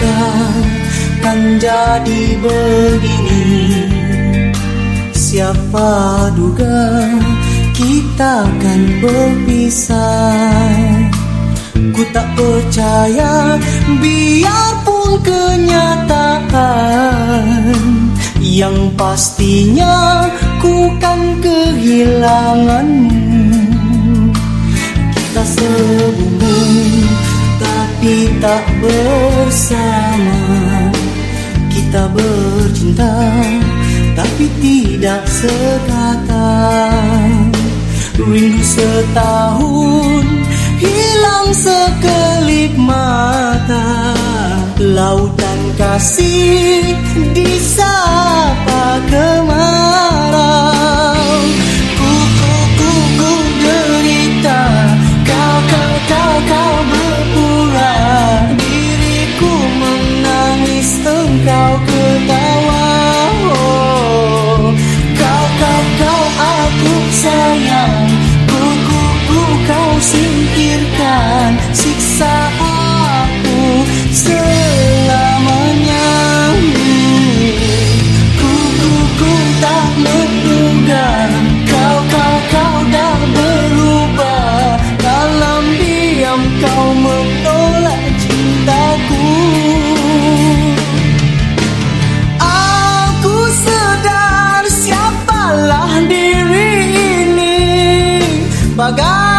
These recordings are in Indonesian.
sangka kan jadi begini. Siapa duga kita akan berpisah? Ku tak percaya biarpun kenyataan Yang pastinya ku kan kehilanganmu. Kita sebumbung tapi tak bersama. Kita bercinta tapi tidak sekata. Rindu setahun hilang sekelip mata. Lautan kasih disapa kemarau sayang. Kuku ku kau singkirkan. Siksa God.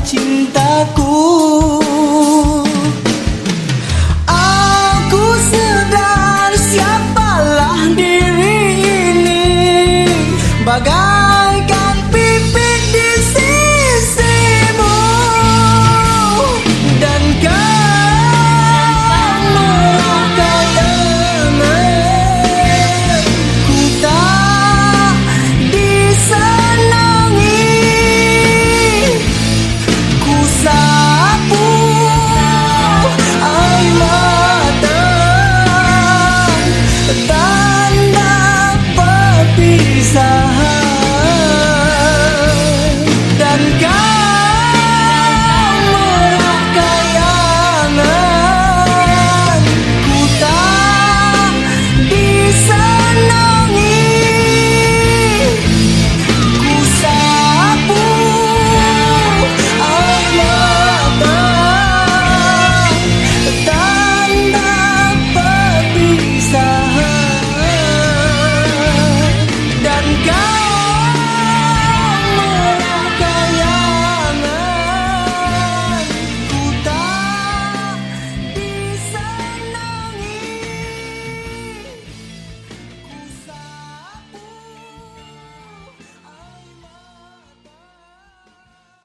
cintaku.